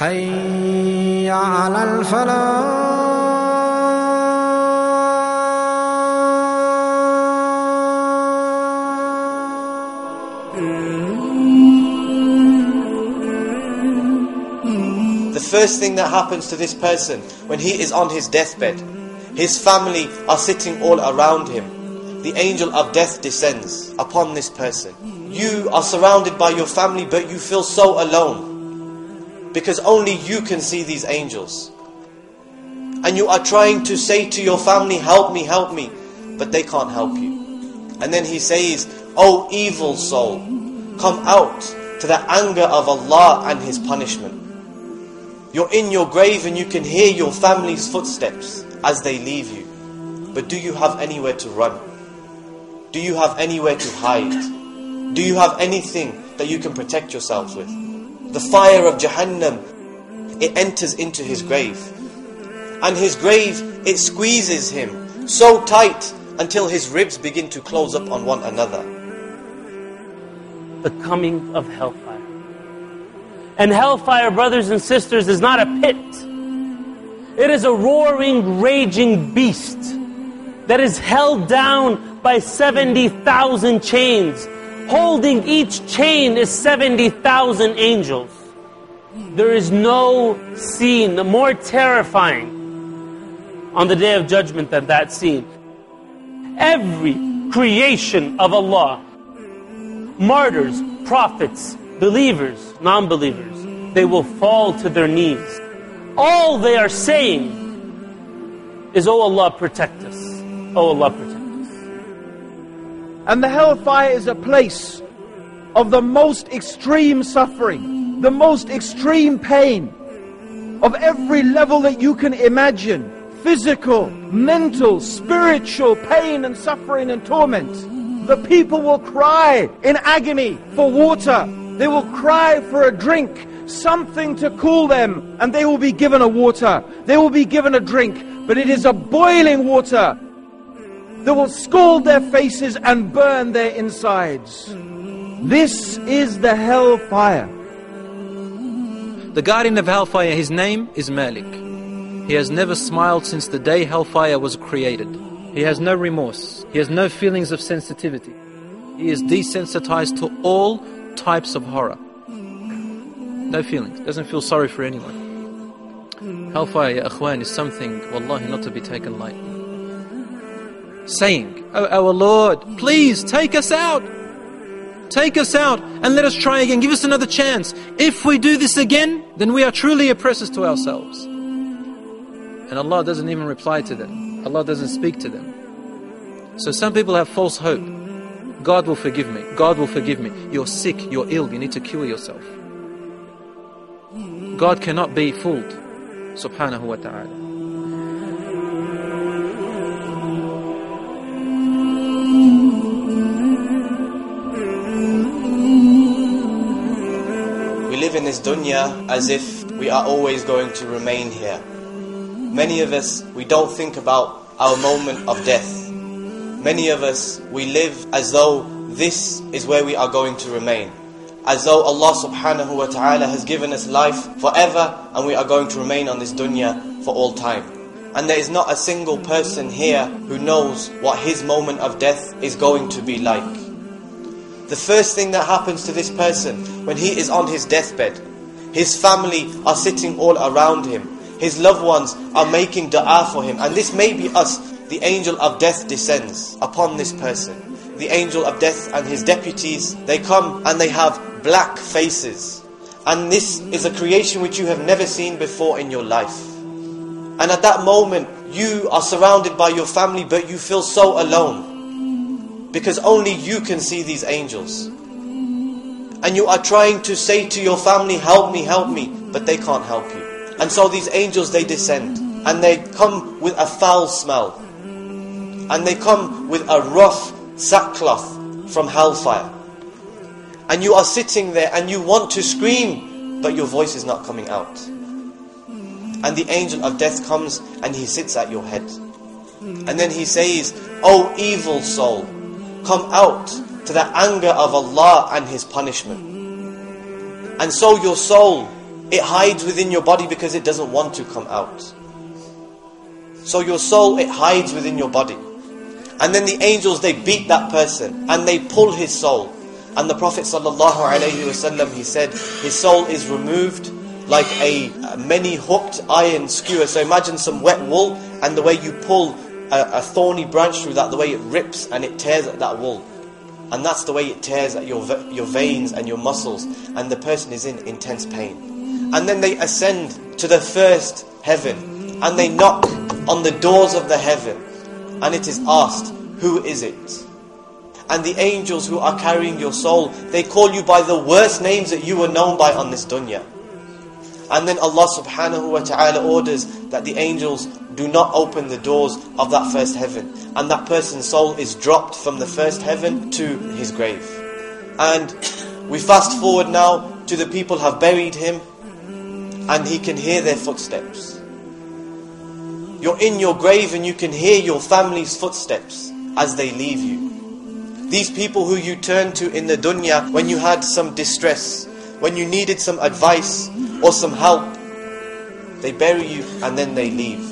حي على الفلاح The first thing that happens to this person when he is on his deathbed, his family are sitting all around him. The angel of death descends upon this person. You are surrounded by your family, but you feel so alone because only you can see these angels. And you are trying to say to your family, Help me, help me, but they can't help you. And then he says, O evil soul, come out to the anger of Allah and His punishment. You're in your grave and you can hear your family's footsteps as they leave you. But do you have anywhere to run? Do you have anywhere to hide? Do you have anything that you can protect yourselves with? The fire of Jahannam, it enters into his grave. And his grave, it squeezes him so tight until his ribs begin to close up on one another. The coming of hellfire. And hellfire, brothers and sisters, is not a pit. It is a roaring, raging beast that is held down by 70,000 chains. Holding each chain is 70,000 angels. There is no scene more terrifying on the day of judgment than that scene. Every creation of Allah, martyrs, prophets, believers, non believers, they will fall to their knees. All they are saying is, Oh Allah, protect us. Oh Allah, protect us. And the hellfire is a place of the most extreme suffering, the most extreme pain, of every level that you can imagine physical, mental, spiritual pain and suffering and torment. The people will cry in agony for water. They will cry for a drink, something to cool them, and they will be given a water. They will be given a drink, but it is a boiling water that will scald their faces and burn their insides. This is the hellfire. The guardian of hellfire, his name is Malik. He has never smiled since the day hellfire was created. He has no remorse. He has no feelings of sensitivity. He is desensitized to all types of horror. No feelings. Doesn't feel sorry for anyone. Hellfire, ya akhwan, is something, wallahi, not to be taken lightly. Saying, Oh our Lord, please take us out. Take us out and let us try again. Give us another chance. If we do this again, then we are truly oppressors to ourselves. And Allah doesn't even reply to them. Allah doesn't speak to them. So some people have false hope. God will forgive me. God will forgive me. You're sick. You're ill. You need to cure yourself. God cannot be fooled. Subhanahu wa ta'ala. Dunya as if we are always going to remain here. Many of us, we don't think about our moment of death. Many of us, we live as though this is where we are going to remain. As though Allah subhanahu wa ta'ala has given us life forever and we are going to remain on this dunya for all time. And there is not a single person here who knows what his moment of death is going to be like. The first thing that happens to this person when he is on his deathbed, his family are sitting all around him. His loved ones are making dua for him. And this may be us. The angel of death descends upon this person. The angel of death and his deputies, they come and they have black faces. And this is a creation which you have never seen before in your life. And at that moment, you are surrounded by your family, but you feel so alone. Because only you can see these angels. And you are trying to say to your family, help me, help me, but they can't help you. And so these angels, they descend. And they come with a foul smell. And they come with a rough sackcloth from hellfire. And you are sitting there and you want to scream, but your voice is not coming out. And the angel of death comes and he sits at your head. And then he says, O evil soul, come out to the anger of Allah and His punishment. And so your soul, It hides within your body because it doesn't want to come out. So your soul, it hides within your body. And then the angels, they beat that person and they pull his soul. And the Prophet ﷺ, he said, his soul is removed like a many hooked iron skewer. So imagine some wet wool and the way you pull a, a thorny branch through that, the way it rips and it tears at that wool. And that's the way it tears at your, your veins and your muscles. And the person is in intense pain. And then they ascend to the first heaven. And they knock on the doors of the heaven. And it is asked, who is it? And the angels who are carrying your soul, they call you by the worst names that you were known by on this dunya. And then Allah subhanahu wa ta'ala orders that the angels do not open the doors of that first heaven. And that person's soul is dropped from the first heaven to his grave. And we fast forward now to the people have buried him and he can hear their footsteps. You're in your grave and you can hear your family's footsteps as they leave you. These people who you turned to in the dunya when you had some distress, when you needed some advice or some help, they bury you and then they leave.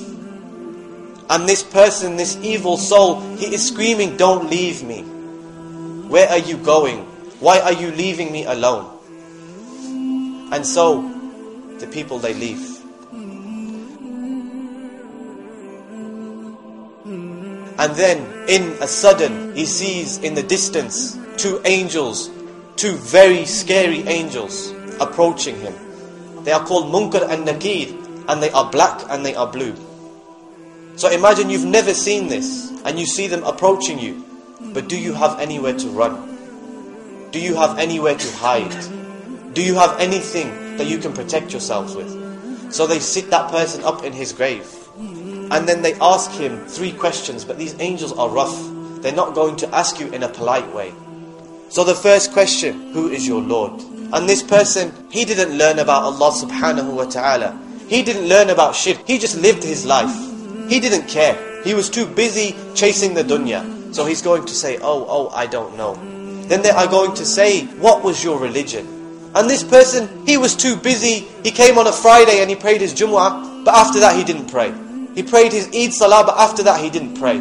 And this person, this evil soul, he is screaming, Don't leave me. Where are you going? Why are you leaving me alone? And so, the people they leave. And then, in a sudden, he sees in the distance two angels, two very scary angels approaching him. They are called Munkar and Nakir, and they are black and they are blue. So imagine you've never seen this, and you see them approaching you, but do you have anywhere to run? Do you have anywhere to hide? Do you have anything that you can protect yourselves with? So they sit that person up in his grave. And then they ask him three questions, but these angels are rough. They're not going to ask you in a polite way. So the first question, who is your Lord? And this person, he didn't learn about Allah subhanahu wa ta'ala. He didn't learn about shirk. He just lived his life. He didn't care. He was too busy chasing the dunya. So he's going to say, oh, oh, I don't know. Then they are going to say, what was your religion? And this person, he was too busy. He came on a Friday and he prayed his Jumu'ah, but after that he didn't pray. He prayed his Eid Salah, but after that he didn't pray.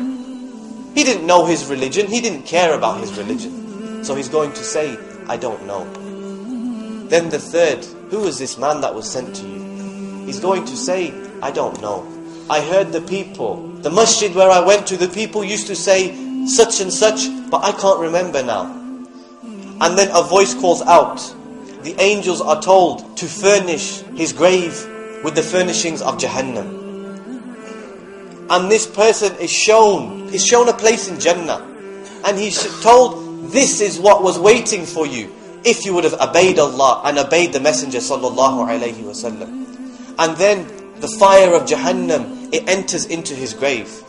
He didn't know his religion. He didn't care about his religion. So he's going to say, I don't know. Then the third, who is this man that was sent to you? He's going to say, I don't know. I heard the people, the masjid where I went to, the people used to say such and such, but I can't remember now. And then a voice calls out. The angels are told to furnish his grave with the furnishings of Jahannam. And this person is shown, is shown a place in Jannah. And he's told, this is what was waiting for you if you would have obeyed Allah and obeyed the Messenger sallallahu alaihi wasallam. And then the fire of Jahannam, it enters into his grave.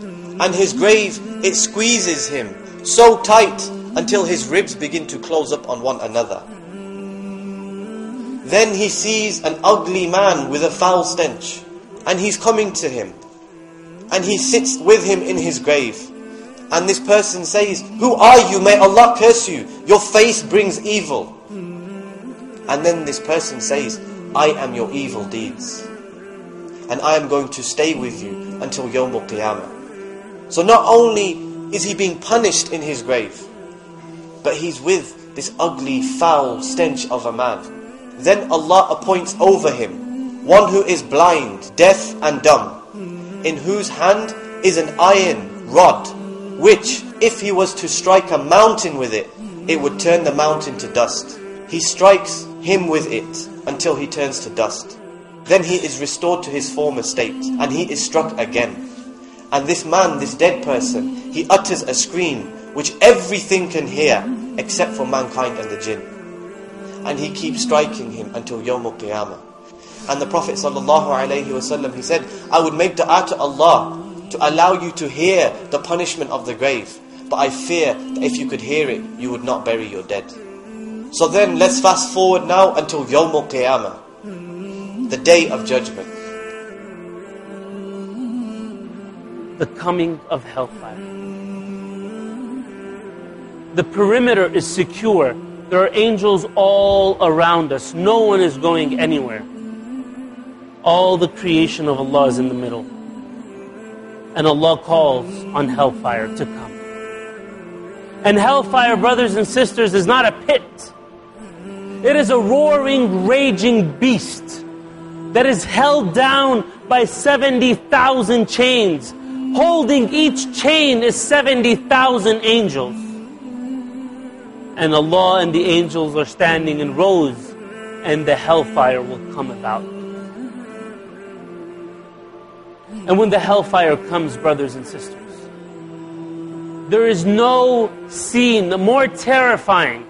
And his grave, it squeezes him so tight until his ribs begin to close up on one another. Then he sees an ugly man with a foul stench. And he's coming to him. And he sits with him in his grave. And this person says, Who are you? May Allah curse you. Your face brings evil. And then this person says, I am your evil deeds. And I am going to stay with you until Yawm al-Qiyamah. So not only is he being punished in his grave, but he's with this ugly, foul stench of a man. Then Allah appoints over him one who is blind, deaf and dumb, in whose hand is an iron rod, which, if he was to strike a mountain with it, it would turn the mountain to dust. He strikes him with it until he turns to dust. Then he is restored to his former state, and he is struck again. And this man, this dead person, he utters a scream which everything can hear except for mankind and the jinn and he keeps striking him until Yawm al-Qiyamah. And the Prophet ﷺ, he said, I would make dua to Allah to allow you to hear the punishment of the grave. But I fear that if you could hear it, you would not bury your dead. So then let's fast forward now until Yawm al-Qiyamah, the day of judgment. The coming of hellfire. The perimeter is secure there are angels all around us. No one is going anywhere. All the creation of Allah is in the middle. And Allah calls on hellfire to come. And hellfire, brothers and sisters, is not a pit. It is a roaring, raging beast that is held down by 70,000 chains. Holding each chain is 70,000 angels. And Allah and the angels are standing in rows, and the hellfire will come about. And when the hellfire comes, brothers and sisters, there is no scene more terrifying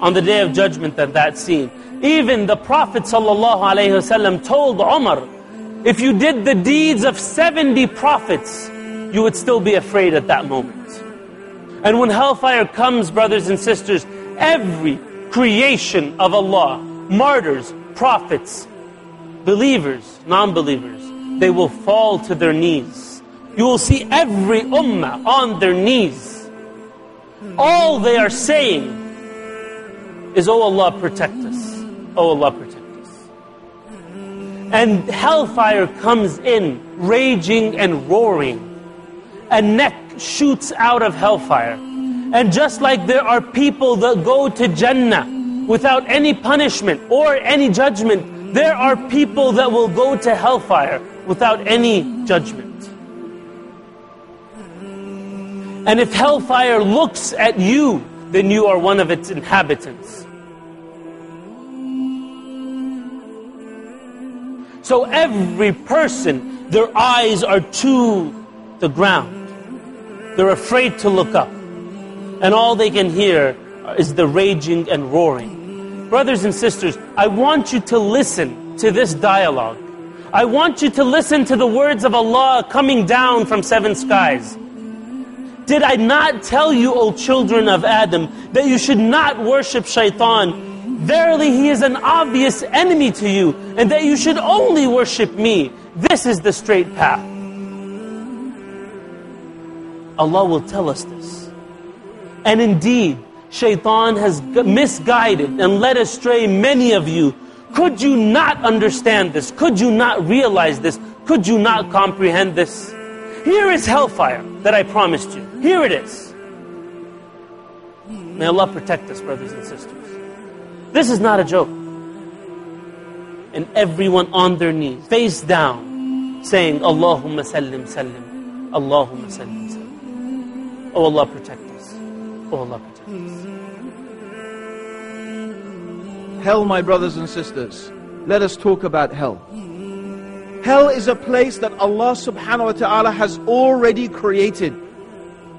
on the day of judgment than that scene. Even the Prophet ﷺ told Umar, if you did the deeds of 70 prophets, you would still be afraid at that moment. And when hellfire comes, brothers and sisters, every creation of Allah, martyrs, prophets, believers, non-believers, they will fall to their knees. You will see every ummah on their knees. All they are saying is, Oh Allah, protect us. Oh Allah, protect us. And hellfire comes in, raging and roaring. A neck shoots out of hellfire. And just like there are people that go to Jannah without any punishment or any judgment, there are people that will go to hellfire without any judgment. And if hellfire looks at you, then you are one of its inhabitants. So every person, their eyes are to the ground. They're afraid to look up. And all they can hear is the raging and roaring. Brothers and sisters, I want you to listen to this dialogue. I want you to listen to the words of Allah coming down from seven skies. Did I not tell you, O children of Adam, that you should not worship shaitan Verily, he is an obvious enemy to you, and that you should only worship me. This is the straight path. Allah will tell us this. And indeed, shaitan has misguided and led astray many of you. Could you not understand this? Could you not realize this? Could you not comprehend this? Here is hellfire that I promised you. Here it is. May Allah protect us, brothers and sisters. This is not a joke. And everyone on their knees, face down, saying, Allahumma sallim sallim. Allahumma sallim sallim. Oh Allah, protect us. Oh Allah, protect us. Hell, my brothers and sisters, let us talk about hell. Hell is a place that Allah subhanahu wa ta'ala has already created.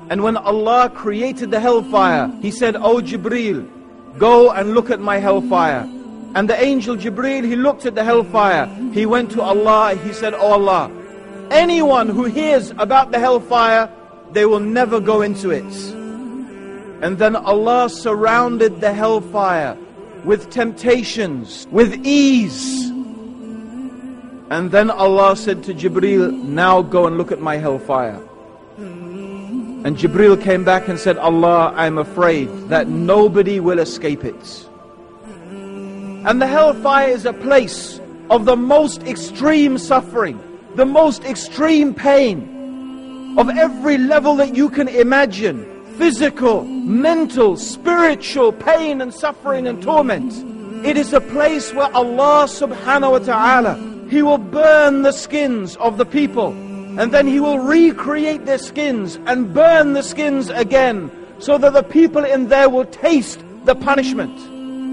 And when Allah created the hellfire, He said, O Jibreel, Go and look at my hellfire. And the angel Jibreel, he looked at the hellfire. He went to Allah, he said, Oh Allah, anyone who hears about the hellfire, they will never go into it. And then Allah surrounded the hellfire with temptations, with ease. And then Allah said to Jibreel, now go and look at my hellfire. And Jibril came back and said, Allah, I'm afraid that nobody will escape it. And the hellfire is a place of the most extreme suffering, the most extreme pain, of every level that you can imagine physical, mental, spiritual pain and suffering and torment. It is a place where Allah subhanahu wa ta'ala, He will burn the skins of the people and then he will recreate their skins and burn the skins again so that the people in there will taste the punishment.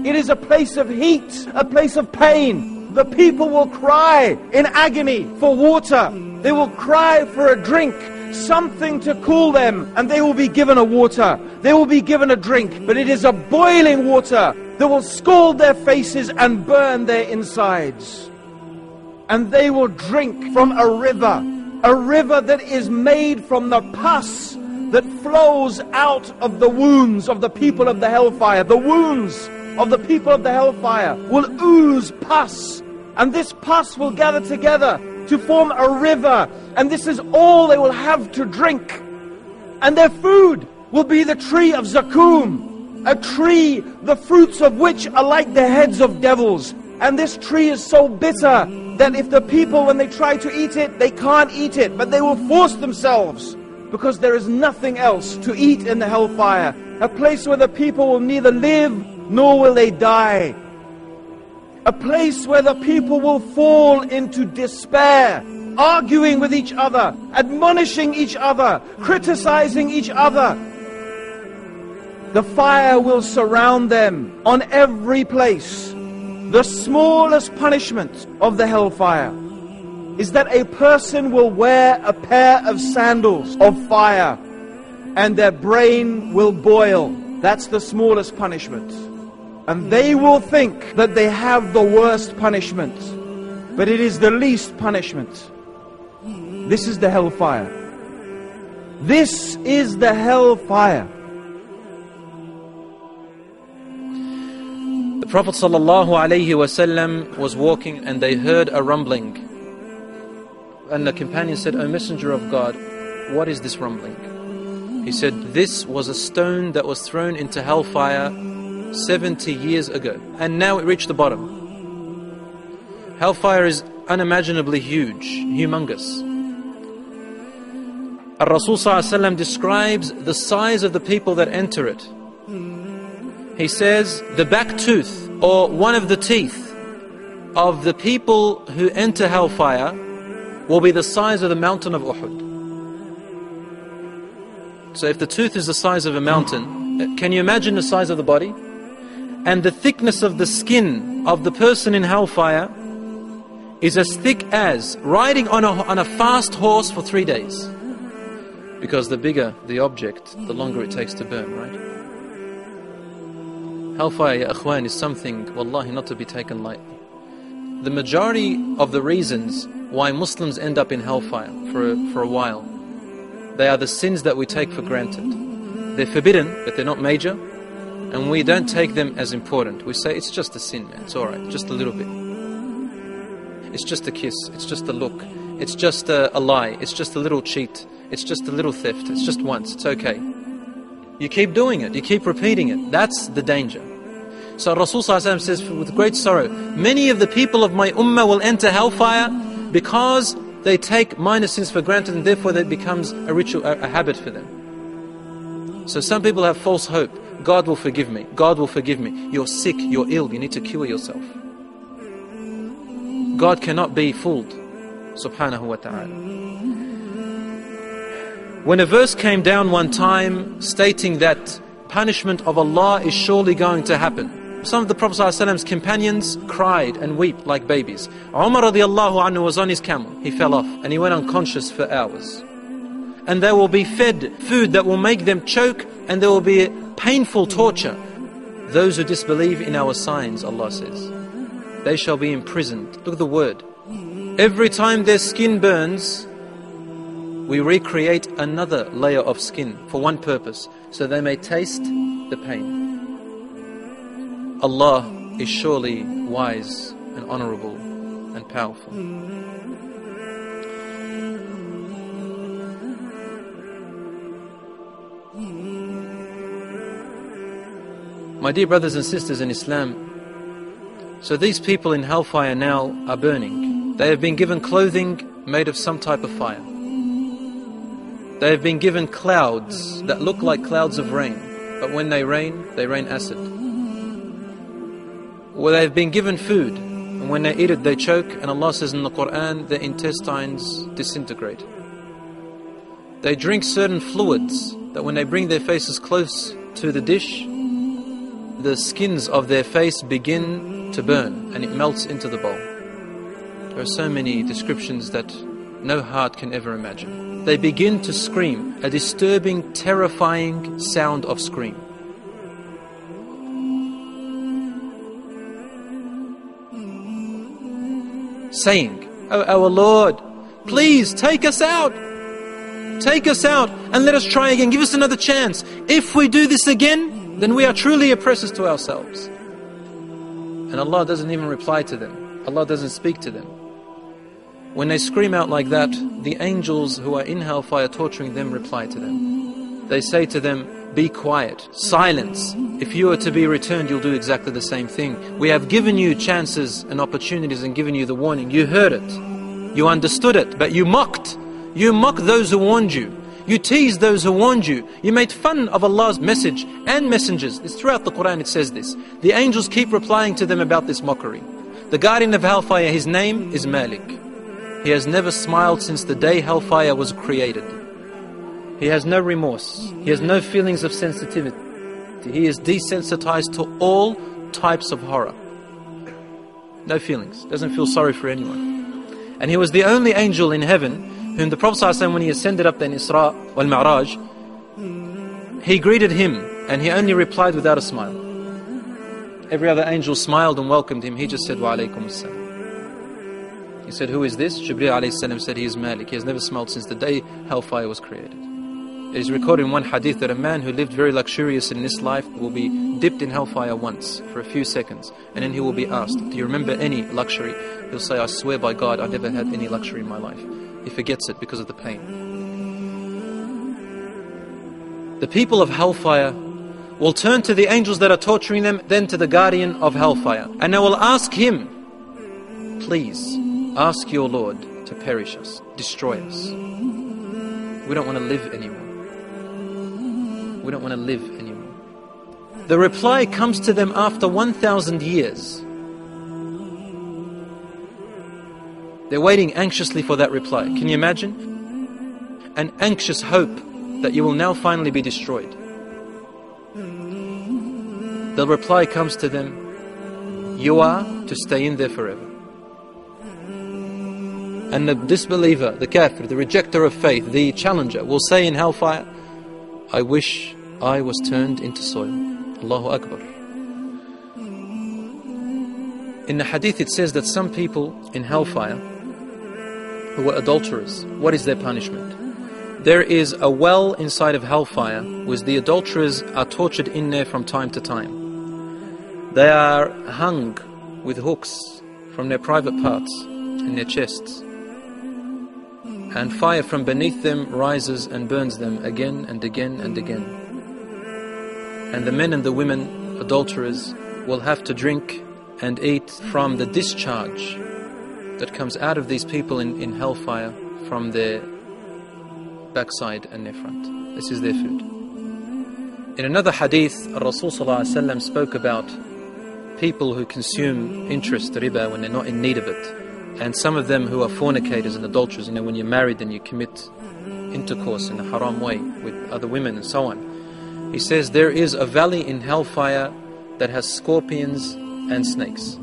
It is a place of heat, a place of pain. The people will cry in agony for water. They will cry for a drink, something to cool them, and they will be given a water. They will be given a drink, but it is a boiling water that will scald their faces and burn their insides. And they will drink from a river a river that is made from the pus that flows out of the wounds of the people of the hellfire. The wounds of the people of the hellfire will ooze pus, and this pus will gather together to form a river, and this is all they will have to drink. And their food will be the tree of Zakum, a tree the fruits of which are like the heads of devils. And this tree is so bitter that if the people, when they try to eat it, they can't eat it, but they will force themselves because there is nothing else to eat in the hellfire. A place where the people will neither live nor will they die. A place where the people will fall into despair, arguing with each other, admonishing each other, criticizing each other. The fire will surround them on every place. The smallest punishment of the hellfire is that a person will wear a pair of sandals of fire and their brain will boil. That's the smallest punishment. And they will think that they have the worst punishment, but it is the least punishment. This is the hellfire. This is the hellfire. The Prophet ﷺ was walking and they heard a rumbling. And the companion said, O Messenger of God, what is this rumbling? He said, This was a stone that was thrown into hellfire 70 years ago. And now it reached the bottom. Hellfire is unimaginably huge, humongous. Al Rasul describes the size of the people that enter it. He says, the back tooth or one of the teeth of the people who enter hellfire will be the size of the mountain of Uhud. So if the tooth is the size of a mountain, uh, can you imagine the size of the body? And the thickness of the skin of the person in hellfire is as thick as riding on a, on a fast horse for three days. Because the bigger the object, the longer it takes to burn, right? Hellfire, ya akhwan, is something, wallahi, not to be taken lightly. The majority of the reasons why Muslims end up in hellfire for a, for a while, they are the sins that we take for granted. They're forbidden, but they're not major, and we don't take them as important. We say, it's just a sin, man, it's alright, just a little bit. It's just a kiss, it's just a look, it's just a, a lie, it's just a little cheat, it's just a little theft, it's just once, it's okay. You keep doing it, you keep repeating it. That's the danger. So Rasul says with great sorrow, many of the people of my ummah will enter hellfire because they take minor sins for granted and therefore that becomes a ritual, a, a habit for them. So some people have false hope. God will forgive me. God will forgive me. You're sick, you're ill, you need to cure yourself. God cannot be fooled. Subhanahu wa ta'ala. When a verse came down one time stating that punishment of Allah is surely going to happen, some of the Prophet ﷺ's companions cried and wept like babies. Umar radiallahu anhu was on his camel. He fell off and he went unconscious for hours. And they will be fed food that will make them choke and there will be painful torture. Those who disbelieve in our signs, Allah says, they shall be imprisoned. Look at the word. Every time their skin burns, we recreate another layer of skin for one purpose, so they may taste the pain. Allah is surely wise and honorable and powerful. My dear brothers and sisters in Islam, so these people in hellfire now are burning. They have been given clothing made of some type of fire. They have been given clouds that look like clouds of rain, but when they rain, they rain acid. Well, they have been given food, and when they eat it, they choke, and Allah says in the Quran, their intestines disintegrate. They drink certain fluids that when they bring their faces close to the dish, the skins of their face begin to burn and it melts into the bowl. There are so many descriptions that no heart can ever imagine. They begin to scream, a disturbing, terrifying sound of scream. Saying, Oh our Lord, please take us out. Take us out and let us try again. Give us another chance. If we do this again, then we are truly oppressors to ourselves. And Allah doesn't even reply to them. Allah doesn't speak to them. When they scream out like that, the angels who are in hellfire torturing them reply to them. they say to them, Be quiet, silence. If you are to be returned, you'll do exactly the same thing. We have given you chances and opportunities and given you the warning. You heard it, you understood it, but you mocked. You mocked those who warned you. You teased those who warned you. You made fun of Allah's message and messengers. It's throughout the Quran it says this. The angels keep replying to them about this mockery. The guardian of hellfire, his name is Malik. He has never smiled since the day hellfire was created. He has no remorse. He has no feelings of sensitivity. He is desensitized to all types of horror. No feelings. Doesn't feel sorry for anyone. And he was the only angel in heaven whom the Prophet ﷺ, when he ascended up the Isra wal Mi'raj, he greeted him and he only replied without a smile. Every other angel smiled and welcomed him. He just said, Wa alaykum salam. He said, Who is this? Jibreel alayhi salam said, He is Malik. He has never smiled since the day hellfire was created. It is recorded in one hadith that a man who lived very luxurious in this life will be dipped in hellfire once for a few seconds, and then he will be asked, Do you remember any luxury? He'll say, I swear by God, I never had any luxury in my life. He forgets it because of the pain. The people of hellfire will turn to the angels that are torturing them, then to the guardian of hellfire. And they will ask him, Please, ask your Lord to perish us, destroy us. We don't want to live anymore. We don't want to live anymore. The reply comes to them after 1,000 years. They're waiting anxiously for that reply. Can you imagine? An anxious hope that you will now finally be destroyed. The reply comes to them You are to stay in there forever. And the disbeliever, the kafir, the rejecter of faith, the challenger will say in hellfire, I wish I was turned into soil. Allahu Akbar. In the hadith it says that some people in hellfire who were adulterers. What is their punishment? There is a well inside of hellfire which the adulterers are tortured in there from time to time. They are hung with hooks from their private parts and their chests. And fire from beneath them rises and burns them again and again and again. And the men and the women, adulterers, will have to drink and eat from the discharge that comes out of these people in, in hellfire from their backside and their front. This is their food. In another hadith, Rasul spoke about people who consume interest, riba, when they're not in need of it. And some of them who are fornicators and adulterers. You know, when you're married and you commit intercourse in a haram way with other women and so on. He says there is a valley in hellfire that has scorpions and snakes.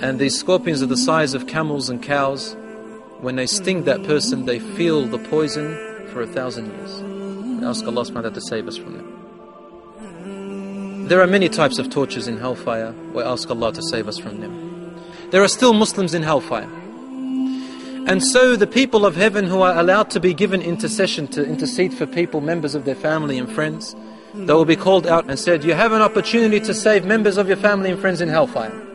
And these scorpions are the size of camels and cows. When they sting that person, they feel the poison for a thousand years. We ask Allah subhanahu to save us from them. There are many types of tortures in hellfire. We ask Allah to save us from them. There are still Muslims in hellfire. And so the people of heaven who are allowed to be given intercession to intercede for people, members of their family and friends, they will be called out and said, You have an opportunity to save members of your family and friends in hellfire.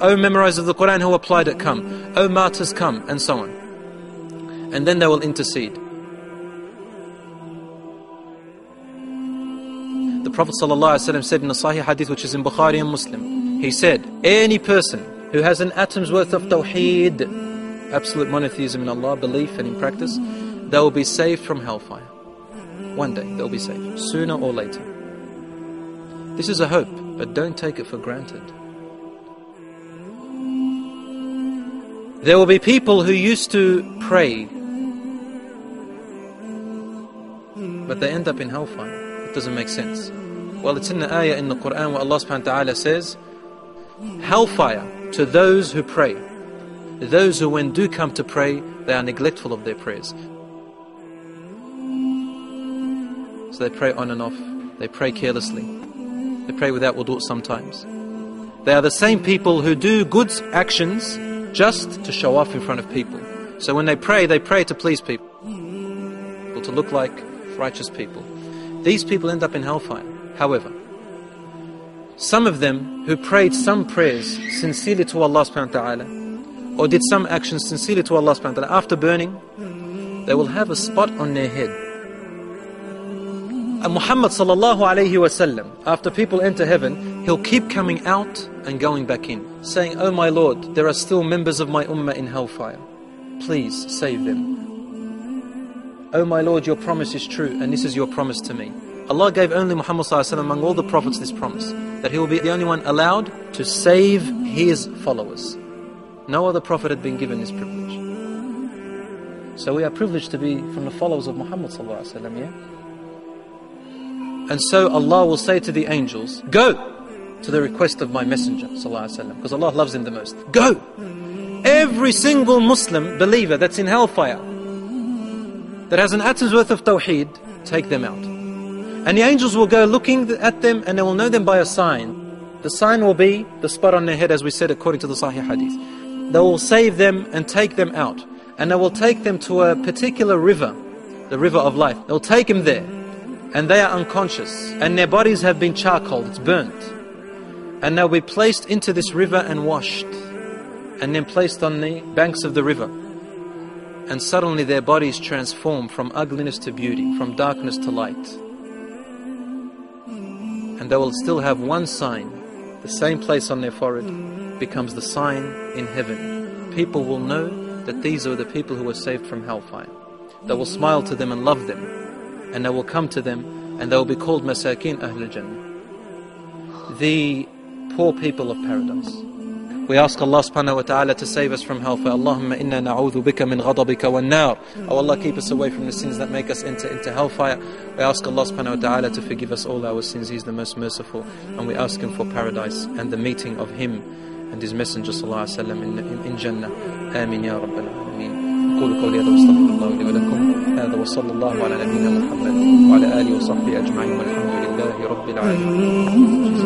O memorizers of the Quran who applied it, come. O martyrs, come, and so on. And then they will intercede. The Prophet ﷺ said in the Sahih Hadith, which is in Bukhari and Muslim, he said, Any person who has an atom's worth of Tawheed, absolute monotheism in Allah, belief and in practice, they will be saved from hellfire. One day they'll be saved, sooner or later. This is a hope, but don't take it for granted. There will be people who used to pray, but they end up in hellfire. It doesn't make sense. Well, it's in the ayah in the Quran where Allah subhanahu wa ta'ala says, Hellfire to those who pray. Those who, when do come to pray, they are neglectful of their prayers. So they pray on and off. They pray carelessly. They pray without wudu sometimes. They are the same people who do good actions just to show off in front of people. So when they pray, they pray to please people, or to look like righteous people. These people end up in hellfire. However, some of them who prayed some prayers sincerely to Allah subhanahu wa ta'ala, or did some actions sincerely to Allah subhanahu wa ta'ala, after burning, they will have a spot on their head And Muhammad sallallahu alayhi wasallam, after people enter heaven, he'll keep coming out and going back in, saying, Oh my Lord, there are still members of my ummah in hellfire. Please save them. Oh my Lord, your promise is true, and this is your promise to me. Allah gave only Muhammad among all the prophets this promise that he will be the only one allowed to save his followers. No other prophet had been given this privilege. So we are privileged to be from the followers of Muhammad yeah? And so Allah will say to the angels, Go to the request of my messenger, because Allah loves him the most. Go! Every single Muslim believer that's in hellfire, that has an atom's worth of tawheed, take them out. And the angels will go looking at them and they will know them by a sign. The sign will be the spot on their head, as we said according to the Sahih Hadith. They will save them and take them out. And they will take them to a particular river, the river of life. They'll take them there and they are unconscious, and their bodies have been charcoaled, it's burnt. And they'll be placed into this river and washed, and then placed on the banks of the river. And suddenly their bodies transform from ugliness to beauty, from darkness to light. And they will still have one sign, the same place on their forehead becomes the sign in heaven. People will know that these are the people who were saved from hellfire. They will smile to them and love them and they will come to them and they will be called Masakin Ahl Jannah. The poor people of paradise. We ask Allah subhanahu wa ta'ala to save us from hellfire. Allahumma inna na'udhu bika min ghadabika wan nar. Oh Allah, keep us away from the sins that make us enter into hellfire. We ask Allah subhanahu wa ta'ala to forgive us all our sins. He is the most merciful. And we ask Him for paradise and the meeting of Him and His Messenger sallallahu alayhi wa sallam in, in, in Jannah. Ameen ya Rabbil Alameen. أقول قولي هذا واستغفر الله لي ولكم هذا وصلى الله على نبينا محمد وعلى آله وصحبه أجمعين والحمد لله رب العالمين